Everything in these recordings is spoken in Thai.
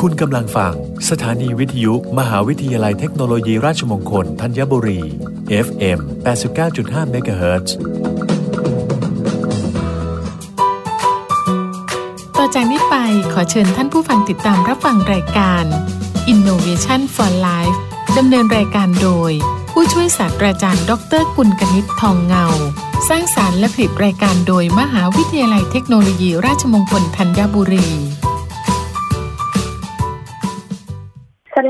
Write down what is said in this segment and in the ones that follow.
คุณกำลังฟัง สถานีวิทยุ มหาวิทยาลัยเทคโนโลยีราชมงคลธัญบุรี FM 89.5 MHz ต่อจากนี้ไปขอเชิญท่านผู้ฟังติดตามรับฟังรายการ Innovation for Life ดำเนินรายการโดย ผู้ช่วยศาสตราจารย์ ดรกุลกนิษฐ์ทองเงา สร้างสารรค์และผลิตรายการโดยมหาวิทยาลัยเทคโนโลยีราชมงคลธัญบุรี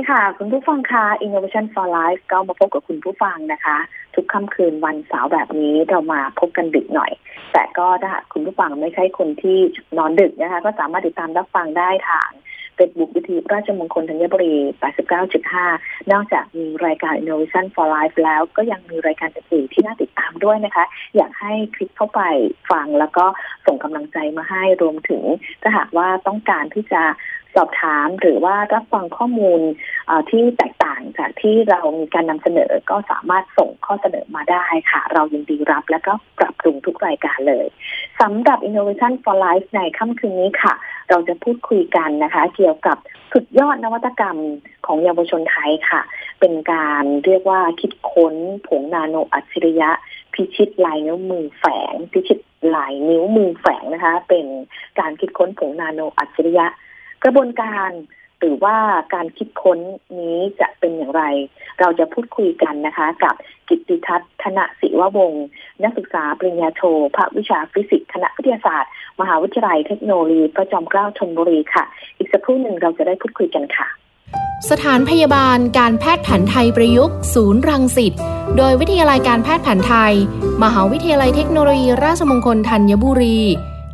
ค่ะ คุณผู้ฟังค่ะ Innovation for Life ก็มาพบกับคุณผู้ฟังนะคะ ทุกค่ำคืนวันเสาร์แบบนี้เรามาพบกันดึกหน่อย แต่ก็ถ้าคุณผู้ฟังไม่ใช่คนที่นอนดึกนะคะ ก็สามารถติดตามรับฟังได้ทาง Facebook วิทยุราชมงคลธัญบุรี 89.5 นอกจากมีรายการ Innovation for Life แล้วก็ยังมีรายการอื่นๆที่น่าติดตามด้วยนะคะ อยากให้คลิกเข้าไปฟังแล้วก็ส่งกำลังใจมาให้รวมถึงถ้าหากว่าต้องการที่จะ สอบถามหรือว่ารับฟังข้อมูลที่แตกต่างจากที่เรามีการนำเสนอก็สามารถส่งข้อเสนอมาได้ค่ะ เรายินดีรับและก็ปรับปรุงทุกรายการเลยสำหรับ Innovation for Life ในค่ำคืนนี้ค่ะ เราจะพูดคุยกันนะคะ เกี่ยวกับสุดยอดนวัตกรรมของเยาวชนไทยค่ะ เป็นการเรียกว่าคิดค้นผงนาโนอัจฉริยะ พิชิตลายนิ้วมือแฝง พิชิตลายนิ้วมือแฝงนะคะ เป็นการคิดค้นผงนาโนอัจฉริยะ กระบวนการหรือว่าการคิดค้นนี้จะเป็นอย่างไร เราจะพูดคุยกันนะคะ กับกิตติทัศน์ธนศิววงศ์นักศึกษาปริญญาโทภาควิชาฟิสิกส์คณะวิทยาศาสตร์ มหาวิทยาลัยเทคโนโลยีพระจอมเกล้าธนบุรีค่ะ อีกสักครู่หนึ่งเราจะได้พูดคุยกันค่ะ สถานพยาบาลการแพทย์แผนไทยประยุกต์ ศูนย์รังสิตโดยวิทยาลัยการแพทย์แผนไทย มหาวิทยาลัยเทคโนโลยีราชมงคลธัญบุรี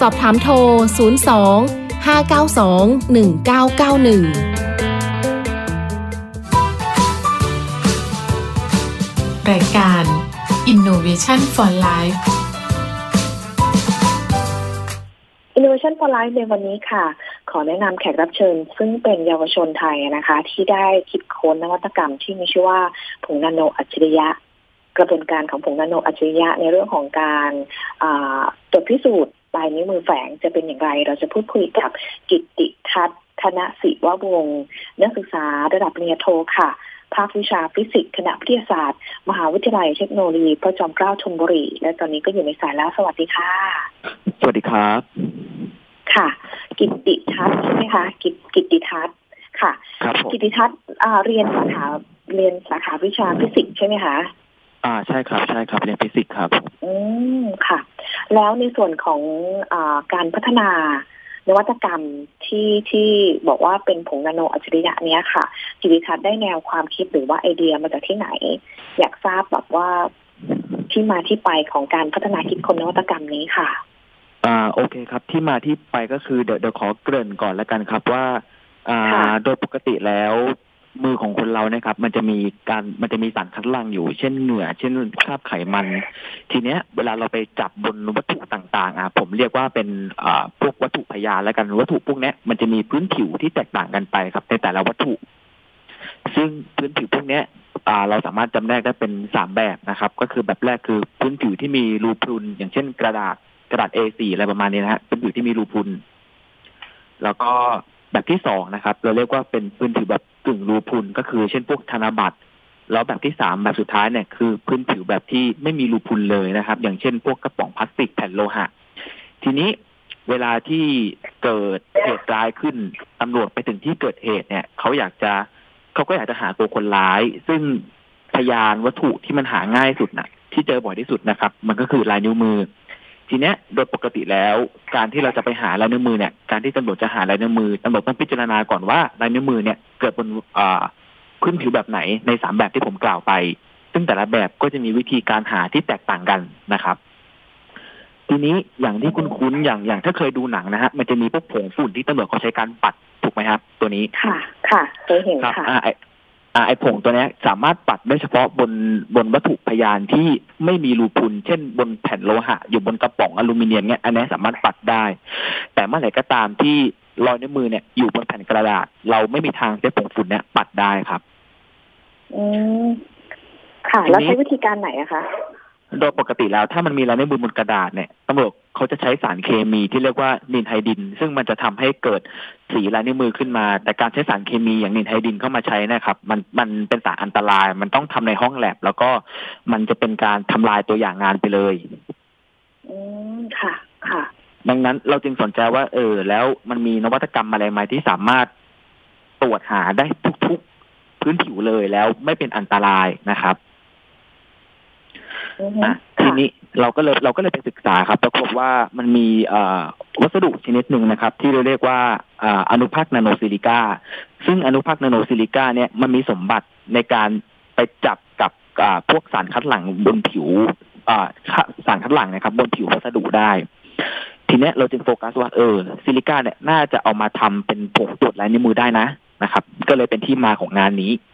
สอบถามโทร 02 592 1991 รายการ Innovation for Life Innovation for Life ในวันนี้ค่ะ ขอแนะนำแขกรับเชิญ ซึ่งเป็นเยาวชนไทยนะคะ ที่ได้คิดค้นนวัตกรรมที่มีชื่อว่าผงนาโนอัจฉริยะกระบวนการของผงนาโนอัจฉริยะในเรื่องของการตรวจพิสูจน์ ลายนิ้วมือแฝงจะเป็นอย่างไร เราจะพูดคุยกับกิตติทัศน์ธนศิววงศ์นักศึกษาระดับปริญญาโทค่ะ ภาควิชาฟิสิกส์คณะวิทยาศาสตร์ มหาวิทยาลัยเทคโนโลยีพระจอมเกล้าธนบุรี และตอนนี้ก็อยู่ในสายแล้ว สวัสดีค่ะ สวัสดีครับ ค่ะ กิตติทัศน์ใช่ไหมคะกิตกิตติทัศน์ค่ะ กิตติทัศน์เรียนสาขาเรียนสาขาวิชาฟิสิกส์ใช่ไหมคะ อ่าใช่ครับใช่ครับเรียนฟิสิกส์ครับ อืมค่ะ แล้วในส่วนของการพัฒนานวัตกรรมที่ที่บอกว่าเป็นผงนาโนอัจฉริยะเนี้ยค่ะกิตติทัศน์ได้แนวความคิดหรือว่าไอเดียมาจากที่ไหน อยากทราบแบบว่าที่มาที่ไปของการพัฒนาคิดคนนวัตกรรมนี้ค่ะ อ่าโอเคครับ ที่มาที่ไปก็คือเดี๋ยวเดี๋ยวขอเกริ่นก่อนแล้วกันครับว่า อ่า โดยปกติแล้ว มือของคนเราเนี่ยครับ มันจะมีการมันจะมีสารคัดหลั่งอยู่ เช่นเหงื่อ เช่นคราบไขมัน ทีเนี้ย เวลาเราไปจับบนวัตถุต่าง ๆ อะ ผมเรียกว่าเป็นอ่าพวกวัตถุพยานแล้วกันวัตถุพวกนี้มันจะมีพื้นผิวที่แตกต่างกันไปครับในแต่ละวัตถุ ซึ่งพื้นผิวพวกนี้อ่าเราสามารถจำแนกได้เป็นสามแบบนะครับ ก็คือแบบแรกคือพื้นผิวที่มีรูพรุน อย่างเช่น กระดาษกระดาษ A4 อะไรประมาณนี้นะฮะเป็นผิวที่มีรูพรุน แล้วก็ แบบที่สองนะครับ เราเรียกว่าเป็นพื้นผิวแบบกึ่งรูพุนก็คือ เช่นพวกธนบัตร แล้วแบบที่สามแบบสุดท้ายเนี่ยคือพื้นผิวแบบที่ไม่มีรูพุนเลยนะครับ อย่างเช่น พวกกระป๋องพลาสติกแผ่นโลหะ ทีนี้เวลาที่เกิดเหตุร้ายขึ้นตำรวจไปถึงที่เกิดเหตุเนี่ยเขาอยากจะเขาก็อยากจะหาตัวคนร้าย ซึ่งพยานวัตถุที่มันหาง่ายสุดนะที่เจอบ่อยที่สุดนะครับ มันก็คือลายนิ้วมือ ทีเนี้ยโดยปกติแล้ว การที่เราจะไปหาลายนิ้วมือเนี่ยการที่ตำรวจจะหาลายนิ้วมือตำรวจต้องพิจารณาก่อนว่าลายนิ้วมือเนี่ยเกิดบนพื้นผิวแบบไหนในสามแบบที่ผมกล่าวไป ซึ่งแต่ละแบบก็จะมีวิธีการหาที่แตกต่างกันนะครับทีนี้อย่างที่คุณคุ้นอย่างอย่างถ้าเคยดูหนังนะฮะมันจะมีพวกผงฝุ่นที่ตำรวจเขาใช้การปัดถูกไหมครับ ตัวนี้ค่ะคค่ะเคยเห็นครับค่ะอ่า ไออ่าไอผงตัวนี้สามารถปัดได้เฉพาะบนบนวัตถุพยานที่ไม่มีรูพุน เช่นบนแผ่นโลหะ อยู่บนกระป๋องอลูมิเนียมเนี้ยอันนี้สามารถปัดได้ แต่เมื่อไหร่ก็ตามที่รอยนิ้วมือเนี่ยอยู่บนแผ่นกระดาษ เราไม่มีทางใช้ผงฝุ่นเนี้ยปัดได้ครับอืมค่ะ แล้วใช้วิธีการไหนอะคะ โดยปกติแล้วถ้ามันมีลายนิ้วมือบนกระดาษเนี่ยตำรวจเขาจะใช้สารเคมีที่เรียกว่า ninhydrin ซึ่งมันจะทำให้เกิดสีลายนิ้วมือขึ้นมา แต่การใช้สารเคมีอย่าง ninhydrin เข้ามาใช้นะครับ มันมันเป็นสารอันตราย มันต้องทำในห้องแล็บ แล้วก็มันจะเป็นการทำลายตัวอย่างงานไปเลยอืมค่ะ ค่ะ ดังนั้นเราจึงสนใจว่า เออ แล้วมันมีนวัตกรรมอะไรไหมที่สามารถตรวจหาได้ทุก ๆ พื้นผิวเลยแล้วไม่เป็นอันตรายนะครับอือฮึอะ ทีนี้เราก็เลยเราก็เลยไปศึกษาครับปรากฏว่ามันมีเอ่อวัสดุชนิดหนึ่งนะครับ ที่เราเรียกว่าอ่าอนุภาคนาโนซิลิก้าซึ่งอนุภาคนาโนซิลิก้าเนี่ยมันมีสมบัติในการไปจับกับอ่าพวกสารคัดหลั่งบนผิวอ่าสารคัดหลั่งนะครับ บนผิววัสดุได้ ทีเนี้ยเราจึงโฟกัสว่าเออซิลิก้าเนี่ยน่าจะเอามาทำเป็นผงตรวจลายนิ้วมือได้นะนะครับ ก็เลยเป็นที่มาของงานนี้อืม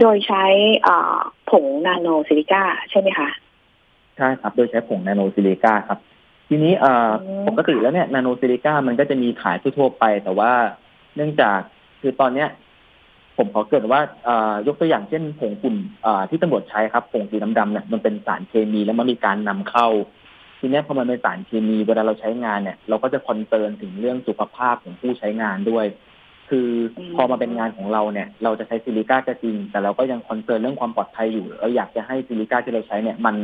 โดยใช้อ่าผงนาโนซิลิก้าใช่ไหมคะ ใช่ครับ โดยใช้ผงนาโนซิลิก้าครับ ทีนี้เอ่ออืมปกติแล้วเนี่ยนาโนซิลิก้ามันก็จะมีขายทั่วๆไป แต่ว่าเนื่องจากคือตอนเนี้ย ผมขอเกริ่นว่าเอ่อยกตัวอย่างเช่นผงฝุ่นเอ่อที่ตำรวจใช้ครับผงสีดำๆเนี่ยมันเป็นสารเคมีแล้วมันมีการนำเข้าทีเนี้ยพอมันเป็นสารเคมีเวลาเราใช้งานเนี่ย เราก็จะ concern ถึงเรื่องสุขภาพของผู้ใช้งานด้วย คืออืมพอมาเป็นงานของเราเนี่ย เราจะใช้ซิลิก้าก็จริง แต่เราก็ยัง concern เรื่องความปลอดภัยอยู่ เราอยากจะให้ซิลิก้าที่เราใช้เนี่ย มัน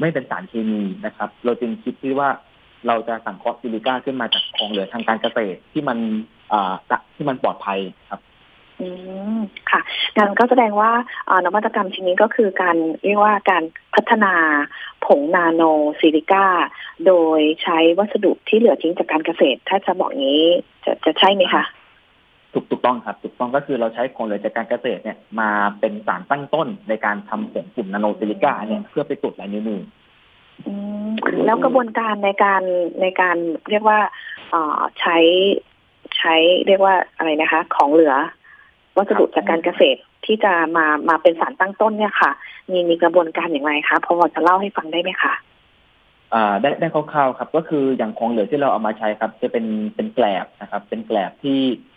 ไม่เป็นสารเคมีนะครับ เราจึงคิดที่ว่าเราจะสังเคราะห์ซิลิก้าขึ้นมาจากของเหลือทางการเกษตรที่มันอ่าที่มันปลอดภัยครับอืมค่ะงั้นก็แสดงว่าเอ่อนวัตกรรมชิ้นนี้ก็คือการเรียกว่าการพัฒนาผงนาโนซิลิก้า โดยใช้วัสดุที่เหลือทิ้งจากการเกษตร ถ้าจะบอกงี้จะจะใช่ไหมคะ ถูกถูกต้องครับถูกต้องก็คือเราใช้ของเหลือจากการเกษตรเนี่ยมาเป็นสารตั้งต้นในการทำผงฝุ่นนาโนซิลิก้าเนี่ยเพื่อไปตรวจลายนิ้วมืออืมแล้วกระบวนการในการในการเรียกว่าเอ่อใช้ใช้เรียกว่าอะไรนะคะ ของเหลือวัสดุจากการเกษตรที่จะมามาเป็นสารตั้งต้นเนี่ยค่ะ มีมีกระบวนการอย่างไรคะพอจะเล่าให้ฟังได้ไหมคะอ่าได้ได้คร่าวๆครับ ก็คืออย่างของเหลือที่เราเอามาใช้ครับ จะเป็นเป็นแกลบนะครับ เป็นแกลบที่อ่า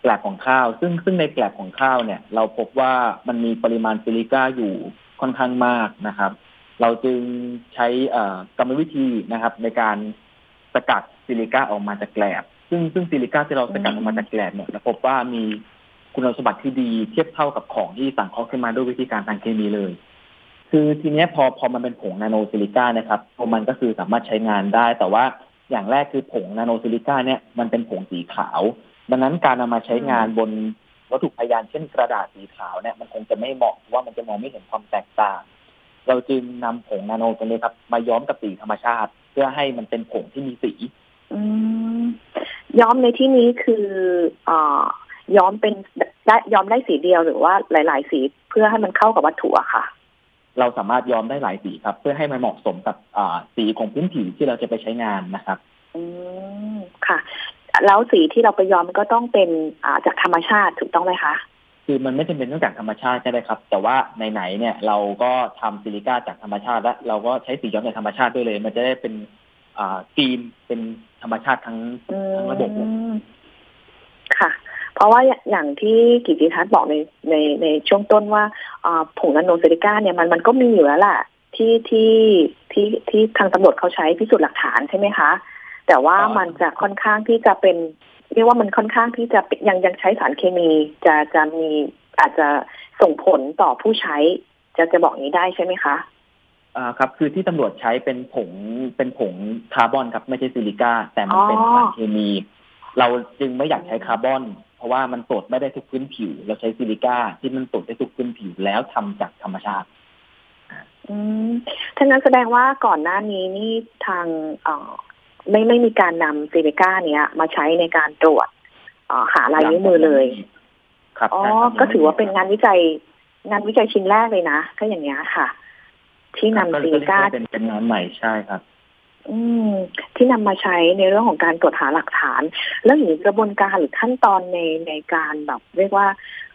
แกลบของข้าว ซึ่งซึ่งในแกลบของข้าวเนี่ย เราพบว่ามันมีปริมาณซิลิก้าอยู่ค่อนข้างมากนะครับ เราจึงใช้กรรมวิธีนะครับ ในการสกัดซิลิก้าออกมาจากแกลบ ซึ่งซึ่งซิลิก้าที่เราสกัดออกมาจากแกลบเนี่ยเราพบว่ามีคุณสมบัติที่ดีเทียบเท่ากับของที่สังเคราะห์ขึ้นมาด้วยวิธีการทางเคมีเลย คือทีนี้พอพอมันเป็นผงนาโนซิลิก้านะครับพอมันก็คือสามารถใช้งานได้ แต่ว่าอย่างแรกคือผงนาโนซิลิก้าเนี่ยมันเป็นผงสีขาว ดังนั้นการนำมาใช้งานบนวัตถุพยานเช่นกระดาษสีขาวเนี่ยมันคงจะไม่เหมาะเพราะว่ามันจะมองไม่เห็นความแตกต่าง เราจึงนำผงนาโนตัวนี้ครับ มาย้อมกับสีธรรมชาติ เพื่อให้มันเป็นผงที่มีสีอืมย้อมในที่นี้คือเอ่อย้อมเป็นได้ย้อมได้สีเดียวหรือว่าหลาย ๆ สีเพื่อให้มันเข้ากับวัตถุอะค่ะ เราสามารถย้อมได้หลายสีครับ เพื่อให้มันเหมาะสมกับอ่าสีของพื้นผิวที่เราจะไปใช้งานนะครับ อืมค่ะ แล้วสีที่เราไปย้อมก็ต้องเป็นอ่าจากธรรมชาติถูกต้องไหมคะ คือมันไม่จำเป็นต้องจากธรรมชาติใช่ไหมครับ แต่ว่าไหนๆเนี่ยเราก็ทำซิลิก้าจากธรรมชาติและเราก็ใช้สีย้อมจากธรรมชาติด้วยเลย มันจะได้เป็นอ่าฟิล์มเป็นธรรมชาติทั้งอืทั้งระบบเลยมค่ะ เพราะว่าอย่างที่กิติทัศน์บอกในในในช่วงต้นว่าอ่าผงนาโนซิลิก้าเนี่ยมันมันก็มีอยู่แล้วล่ะที่ที่ที่ที่ทางตำรวจเขาใช้พิสูจน์หลักฐานใช่ไหมคะ แต่ว่ามันจะค่อนข้างที่จะเป็นเรียกว่ามันค่อนข้างที่จะเป็นยังยังใช้สารเคมีจะจะมีอาจจะส่งผลต่อผู้ใช้ จะจะบอกอย่างนี้ได้ใช่ไหมคะอ่าครับ คือที่ตำรวจใช้เป็นผงเป็นผงคาร์บอนครับ ไม่ใช่ซิลิก้าแต่มันเป็นอ๋อสารเคมี เราจึงไม่อยากใช้คาร์บอน เพราะว่ามันตรวจไม่ได้ทุกพื้นผิว เราใช้ซิลิก้าที่มันตรวจได้ทุกพื้นผิวแล้วทำจากธรรมชาติอืมถ้างั้นแสดงว่าก่อนหน้านี้นี่ทางเอ่อ ไม่ไม่มีการนำซิลิก้าเนี้ย มาใช้ในการตรวจเอ่อหาลายนิ้วมือเลยครับอ๋อใช่ครับก็ถือว่าเป็นงานวิจัย งานวิจัยชิ้นแรกเลยนะก็อย่างเงี้ยค่ะ ที่นำครับซิลิก้าเป็นเป็นงานใหม่ใช่ครับ อืม ที่นำมาใช้ในเรื่องของการตรวจหาหลักฐาน แล้วอย่างนี้กระบวนการหรือขั้นตอนในในการแบบ เรียกว่า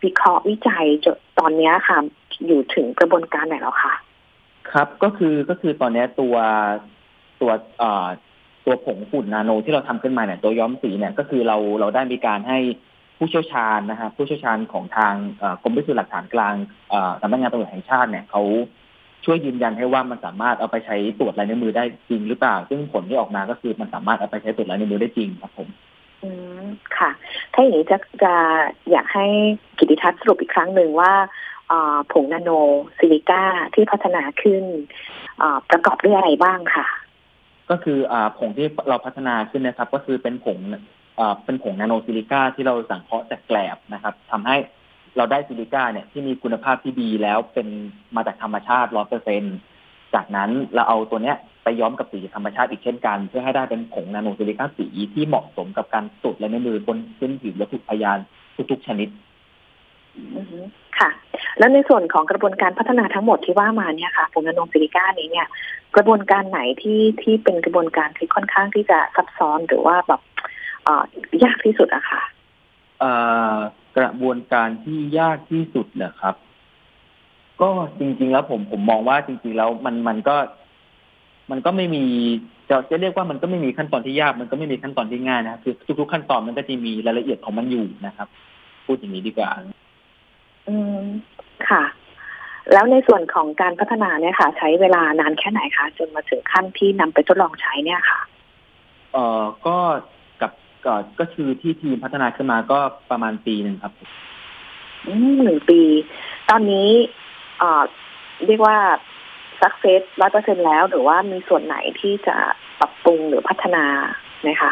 วิเคราะห์วิจัยจนตอนเนี้ยค่ะ อยู่ถึงกระบวนการไหนแล้วคะครับก็คือก็คือตอนเนี้ยตัวตัวเอ่อ ตัวผงฝุ่นนาโนที่เราทำขึ้นมาเนี่ยตัวย้อมสีเนี่ยก็คือเราเราได้มีการให้ผู้เชี่ยวชาญนะครับผู้เชี่ยวชาญของทางกรมพิสูจน์หลักฐานกลางสำนักงานตำรวจแห่งชาติเนี่ยเขาช่วยยืนยันให้ว่ามันสามารถเอาไปใช้ตรวจลายนิ้วมือได้จริงหรือเปล่า ซึ่งผลที่ออกมาก็คือมันสามารถเอาไปใช้ตรวจลายนิ้วมือได้จริงครับผมอืมค่ะ ถ้าอย่างนี้จะจะอยากให้กิตติทัศน์สรุปอีกครั้งหนึ่งว่าผงนาโนซิลิก้าที่พัฒนาขึ้นประกอบด้วยอะไรบ้างค่ะ ก็คืออ่าผงที่เราพัฒนาขึ้นนะครับ ก็คือเป็นผงอ่าเป็นผงนาโนซิลิก้าที่เราสังเคราะห์จากแกลบนะครับทำให้เราได้ซิลิก้าเนี่ยที่มีคุณภาพที่ดีแล้วเป็นมาจากธรรมชาติร้อยเปอร์เซ็นต์จากนั้นเราเอาตัวเนี้ยไปย้อมกับสีธรรมชาติอีกเช่นกัน เพื่อให้ได้เป็นผงนาโนซิลิก้าสีที่เหมาะสมกับการสุดและในมือบนพื้นผิววัตถุพยานทุกๆชนิด ค่ะ แล้วในส่วนของกระบวนการพัฒนาทั้งหมดที่ว่ามาเนี่ยค่ะผงนาโนซิลิก้านี้เนี่ย กระบวนการไหนที่ที่เป็นกระบวนการที่ค่อนข้างที่จะซับซ้อนหรือว่าแบบออยากที่สุดอะค่ะกระบวนการที่ยากที่สุดนะครับ ก็จริง ๆ แล้วผมผมมองว่าจริง ๆ แล้วมันมันก็ มันก็ไม่มีจะจะเรียกว่ามันก็ไม่มีขั้นตอนที่ยาก มันก็ไม่มีขั้นตอนที่ง่ายนะครับคือทุก ๆ ขั้นตอนมันก็จะมีรายละเอียดของมันอยู่นะครับ พูดอย่างนี้ดีกว่า ค่ะ แล้วในส่วนของการพัฒนาเนี่ยค่ะ ใช้เวลานานแค่ไหนคะจนมาถึงขั้นที่นำไปทดลองใช้เนี่ยค่ะเอ่อก็กับก็ก็คือที่ทีมพัฒนาขึ้นมาก็ประมาณปีหนึ่งครับอืมหนึ่งปี ตอนนี้เอ่อเรียกว่าสักเซสร้อยเปอร์เซ็นแล้ว หรือว่ามีส่วนไหนที่จะปรับปรุงหรือพัฒนาไหมคะ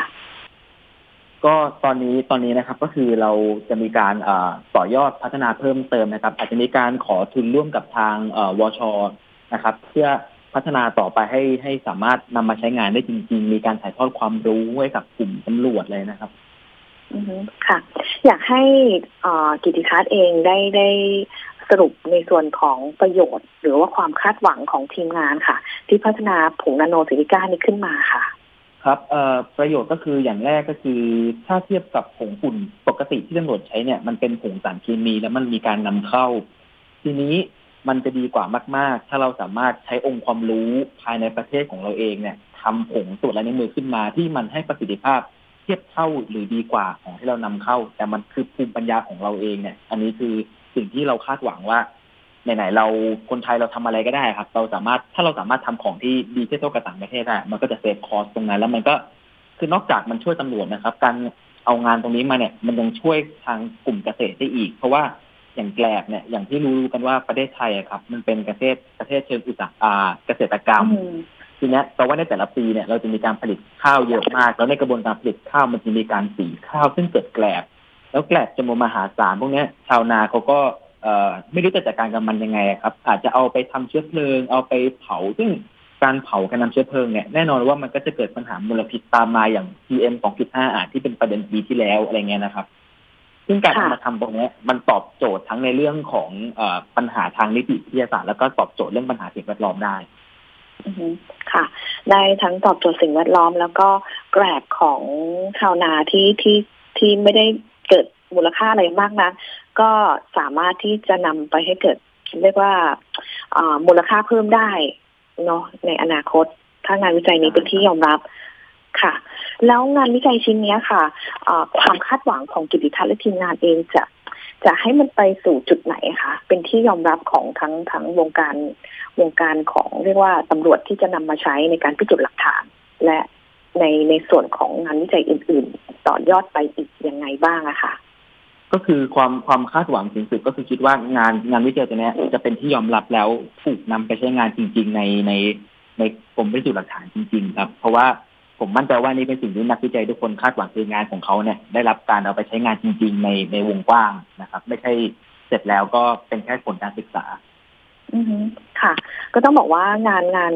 ก็ตอนนี้ตอนนี้นะครับก็คือเราจะมีการเอ่อต่อยอดพัฒนาเพิ่มเติมนะครับ อาจจะมีการขอทุนร่วมกับทางเอ่อวชนะครับ เพื่อพัฒนาต่อไปให้ให้สามารถนำมาใช้งานได้จริง ๆ มีการถ่ายทอดความรู้ให้กับกลุ่มตำรวจเลยนะครับค่ะ อยากให้กิติทัศน์เองได้ได้สรุปในส่วนของประโยชน์ หรือว่าความคาดหวังของทีมงานค่ะ ที่พัฒนาผงนาโนซิลิก้านี้ขึ้นมาค่ะ ครับเอ่อประโยชน์ก็คืออย่างแรกก็คือถ้าเทียบกับผงฝุ่นปกติที่ตำรวจใช้เนี่ยมันเป็นผงสารเคมีแล้วมันมีการนำเข้า ทีนี้มันจะดีกว่ามาก ๆ ถ้าเราสามารถใช้องค์ความรู้ภายในประเทศของเราเองเนี่ยทำผงตรวจลายนิ้วมือขึ้นมาที่มันให้ประสิทธิภาพเทียบเท่าหรือดีกว่าของที่เรานำเข้า แต่มันคือภูมิปัญญาของเราเองเนี่ย อันนี้คือสิ่งที่เราคาดหวังว่า ไหนๆเราคนไทยเราทำอะไรก็ได้ครับ เราสามารถถ้าเราสามารถทำของที่ดีเทียบเท่ากับต่างประเทศได้มันก็จะเซฟคอสตรงนั้น แล้วมันก็คือนอกจากมันช่วยตำรวจนะครับ การเอางานตรงนี้มาเนี่ย มันยังช่วยทางกลุ่มเกษตรได้อีก เพราะว่าอย่างแกลบเนี่ยอย่างที่รู้กันว่าประเทศไทยอะครับ มันเป็นเกษตรประเทศเชิงอุตสาหอ่าเกษตรกรรมอืมทีเนี้ยแปลว่าในแต่ละปีเนี่ยเราจะมีการผลิตข้าวเยอะมาก แล้วในกระบวนการผลิตข้าวมันจะมีการสีข้าวซึ่งเกิดแกลบ แล้วแกลบจำนวนมหาศาลพวกเนี้ยชาวนาเขาก็ เอ่อไม่รู้จะจัดการกับมันยังไงอะครับ อาจจะเอาไปทำเชื้อเพลิง เอาไปเผาซึ่งการเผาการนำเชื้อเพลิงเนี่ยแน่นอนว่ามันก็จะเกิดปัญหามลพิษตามมาอย่าง PM 2.5อาจที่เป็นประเด็นปีที่แล้วอะไรเงี้ยนะครับ ซึ่งการค่ะเอามาทำตรงเนี้ยมันตอบโจทย์ทั้งในเรื่องของเอ่อปัญหาทางนิติวิทยาศาสตร์แล้วก็ตอบโจทย์เรื่องปัญหาสิ่งแวดล้อมได้อือฮึค่ะ ได้ทั้งตอบโจทย์สิ่งแวดล้อม แล้วก็แกรบของชาวนาที่ที่ที่ไม่ได้เกิดมูลค่าอะไรมากนะก็ ก็สามารถที่จะนำไปให้เกิดเรียกว่ามูลค่าเพิ่มได้เนาะในอนาคต ถ้างานวิจัยนี้เป็นที่ยอมรับค่ะ แล้วงานวิจัยชิ้นนี้ค่ะความคาดหวังของกิติทัศน์และทีมงานเองจะจะให้มันไปสู่จุดไหนคะเป็นที่ยอมรับของทั้งทั้งวงการวงการของเรียกว่าตำรวจที่จะนำมาใช้ในการพิสูจน์หลักฐาน และในในส่วนของงานวิจัยอื่น ๆ ต่อยอดไปอีกยังไงบ้างอะค่ะ ก็คือความความคาดหวังสูงสุดก็คือคิดว่างานงานวิจัยตัวนี้จะเป็นที่ยอมรับแล้วถูกนำไปใช้งานจริง ๆ ในในในกรมพิสูจน์หลักฐานจริง ๆ ครับ เพราะว่าผมมั่นใจว่านี่เป็นสิ่งที่นักวิจัยทุกคนคาดหวังคืองานของเขาเนี่ยได้รับการเอาไปใช้งานจริง ๆ ในในวงกว้างนะครับ ไม่ใช่เสร็จแล้วก็เป็นแค่ผลการศึกษา อืค่ะ ก็ต้องบอกว่างานงาน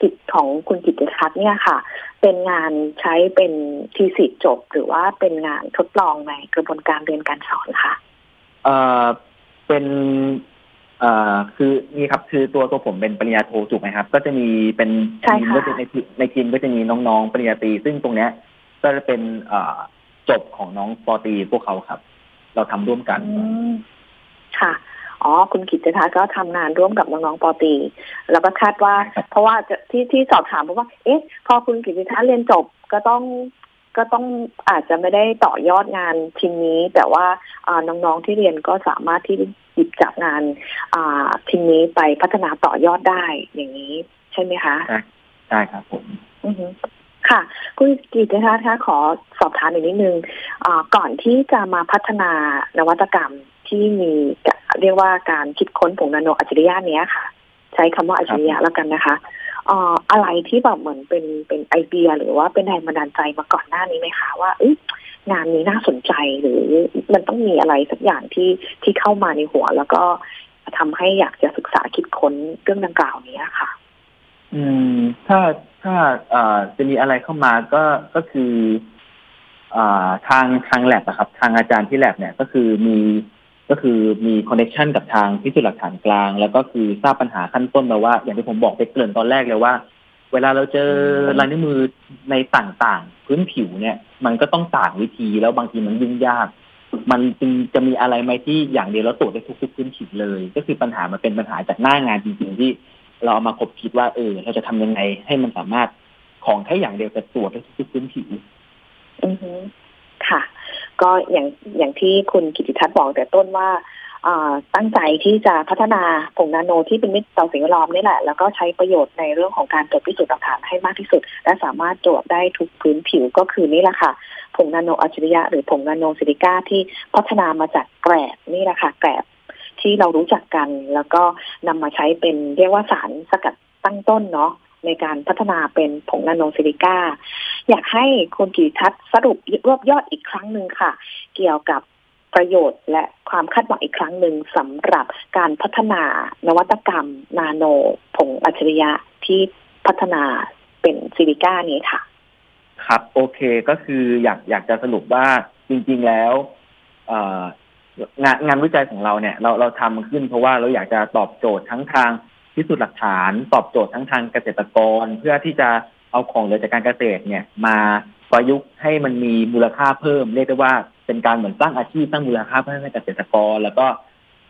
กิจของคุณกิตติทัศน์เนี่ยค่ะ เป็นงานใช้เป็นทีสิทธ์จบ หรือว่าเป็นงานทดลองในกระบวนการเรียนการสอนค่ะเอ่อเป็นเอ่อคือนี่ครับคือตัวตัวผมเป็นปริญญาโทถูกไหมครับ ก็จะมีเป็นใช่ทีมค่ะก็จะในทีในทีมก็จะมีน้องๆปริญญาตรีซึ่งตรงเนี้ย ก็จะเป็นเอ่อจบของน้องปอตรีพวกเขาครับ เราทำร่วมกันอืมค่ะ อ๋อ คุณกิตติทัศน์ก็ทำงานร่วมกับน้องๆปอตรีแล้วก็คาดว่า เพราะว่าจะที่ที่สอบถามเพราะว่า เอ๊ะ พอคุณกิตติทัศน์เรียนจบก็ต้องก็ต้องอาจจะไม่ได้ต่อยอดงานทีมนี้ แต่ว่าอ่าน้องๆที่เรียนก็สามารถที่หยิบจากงานอ่าทีมนี้ไปพัฒนาต่อยอดได้อย่างนี้ ใช่ไหมคะใช่ครับผมอือฮึค่ะ คุณกิตติทัศน์คะขอสอบถามอีกนิดนึงอ่าก่อนที่จะมาพัฒนานวัตกรรม ที่มีกะเรียกว่าการคิดค้นผงนาโนอัจฉริยะเนี้ยค่ะ ใช้คำว่าอัจฉริยะแล้วกันนะคะอ่าอะไรที่แบบเหมือนเป็นเป็นไอเดียหรือว่าเป็นแรงบันดาลใจมาก่อนหน้านี้ไหมคะว่าเอ้ยงานนี้น่าสนใจหรือมันต้องมีอะไรสักอย่างที่ที่เข้ามาในหัว แล้วก็ทำให้อยากจะศึกษาคิดค้นเรื่องดังกล่าวนี้ค่ะ อืม ถ้าถ้าเอ่อจะมีอะไรเข้ามาก็ก็คือ อ่าทางทางแลบอะครับ ทางอาจารย์ที่แลบเนี่ยก็คือมี ก็คือมีคอนเนคชันกับทางพิสูจน์หลักฐานกลาง แล้วก็คือทราบปัญหาขั้นต้นมาว่า อย่างที่ผมบอกไปเกริ่นตอนแรกเลยว่า เวลาเราเจอลายนิ้วมือในต่างๆ พื้นผิวเนี่ย มันก็ต้องต่างวิธีแล้วบางทีมันยุ่งยาก มันจึงจะมีอะไรไหมที่อย่างเดียวแล้วตรวจได้ทุกๆพื้นผิวเลย ก็คือปัญหามันเป็นปัญหาจากหน้างานจริงๆที่เราเอามาคบคิดว่าเออเราจะทำยังไงให้มันสามารถของแค่อย่างเดียวจะตรวจได้ทุกๆพื้นผิวอือค่ะ ก็อย่างอย่างที่คุณกิติทัศน์บอกแต่ต้นว่าตั้งใจที่จะพัฒนาผงนาโนที่เป็นมิตรต่อสิ่งแวดล้อมนี่แหละ แล้วก็ใช้ประโยชน์ในเรื่องของการตรวจพิสูจน์หลักฐานให้มากที่สุด และสามารถตรวจได้ทุกพื้นผิวก็คือนี่แหละค่ะผงนาโนอัจฉริยะหรือผงนาโนซิลิก้าที่พัฒนามาจากแกลบนี่แหละค่ะแกลบที่เรารู้จักกัน แล้วก็นำมาใช้เป็นเรียกว่าสารสกัดตั้งต้นเนาะ ในการพัฒนาเป็นผงนาโนซิลิก้า อยากให้คุณกิตติทัศน์สรุปรวบยอดอีกครั้งหนึ่งค่ะ เกี่ยวกับประโยชน์และความคาดหวังอีกครั้งหนึ่งสำหรับการพัฒนานวัตกรรม นาโนผงอัจฉริยะที่พัฒนาเป็นซิลิก้านี้ค่ะ ครับโอเคก็คืออยากอยากจะสรุปว่าจริง ๆแล้วงานงานวิจัยของเราเนี่ย เราเราทำขึ้นเพราะว่าเราอยากจะตอบโจทย์ทั้งทาง พิสูจน์หลักฐานตอบโจทย์ทั้งทางเกษตรกร เพื่อที่จะเอาของเหลือจากการเกษตรเนี่ย มาประยุกต์ให้มันมีมูลค่าเพิ่ม เรียกได้ว่าเป็นการเหมือนสร้างอาชีพสร้างมูลค่าเพิ่มให้เกษตรกร แล้วก็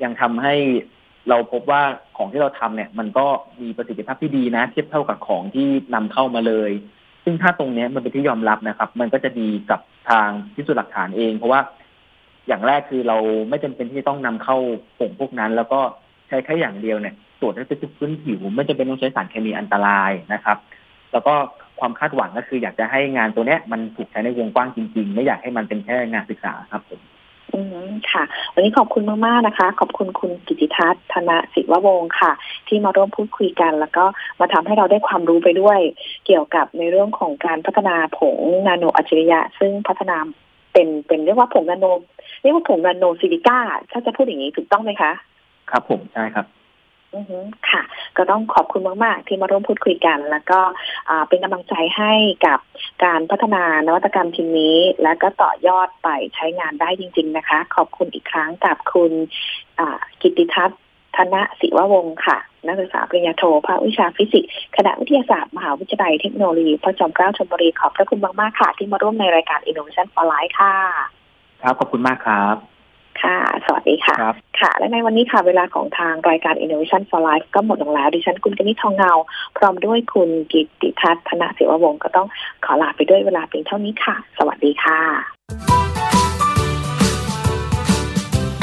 ยังทำให้เราพบว่าของที่เราทำเนี่ย มันก็มีประสิทธิภาพที่ดีนะ เทียบเท่ากับของที่นำเข้ามาเลย ซึ่งถ้าตรงนี้มันเป็นที่ยอมรับนะครับ มันก็จะดีกับทางพิสูจน์หลักฐานเอง เพราะว่าอย่างแรกคือเราไม่จำเป็นที่ต้องนำเข้าผงพวกนั้น แล้วก็ใช้แค่อย่างเดียวเนี่ย ตรวจได้ทุกพื้นผิวไม่จำเป็นต้องใช้สารเคมีอันตรายนะครับ แล้วก็ความคาดหวังก็คืออยากจะให้งานตัวเนี้ยมันถูกใช้ในวงกว้างจริง ๆ ไม่อยากให้มันเป็นแค่งานศึกษาครับผมอืมค่ะ วันนี้ขอบคุณมากๆนะคะ ขอบคุณคุณกิติทัศน์ธนศิววงศ์ค่ะ ที่มาร่วมพูดคุยกัน แล้วก็มาทำให้เราได้ความรู้ไปด้วย เกี่ยวกับในเรื่องของการพัฒนาผงนาโนอัจฉริยะ ซึ่งพัฒนาเป็นเป็นเรียกว่าผงนาโนเรียกว่าผงนาโนซิลิก้าถ้าจะพูดอย่างนี้ถูกต้องไหมคะ ครับผมใช่ครับอือฮึ ค่ะ ก็ต้องขอบคุณมาก ๆ ที่มาร่วมพูดคุยกัน แล้วก็เป็นกำลังใจให้กับการพัฒนานวัตกรรมทีมนี้ และก็ต่อยอดไปใช้งานได้จริง ๆ นะคะ ขอบคุณอีกครั้งกับคุณกิติทัศน์ธนศิววงศ์ค่ะ นักศึกษาปริญญาโทภาควิชาฟิสิกส์คณะวิทยาศาสตร์ มหาวิทยาลัยเทคโนโลยีพระจอมเกล้าธนบุรีขอบพระคุณมาก ๆ ค่ะ ที่มาร่วมในรายการ Innovation for Life ค่ะ ครับขอบคุณมากครับ ค่ะ สวัสดีค่ะครับค่ะ และในวันนี้ค่ะ เวลาของทางรายการ Innovation for Life ก็หมดลงแล้ว ดิฉันคุณกนิษฐ์ทองเงา พร้อมด้วยคุณกิตติทัศน์ธนศิววงศ์ก็ต้องขอลาไปด้วยเวลาเพียงเท่านี้ค่ะ สวัสดีค่ะ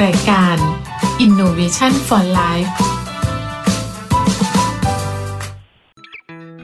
รายการ Innovation for Life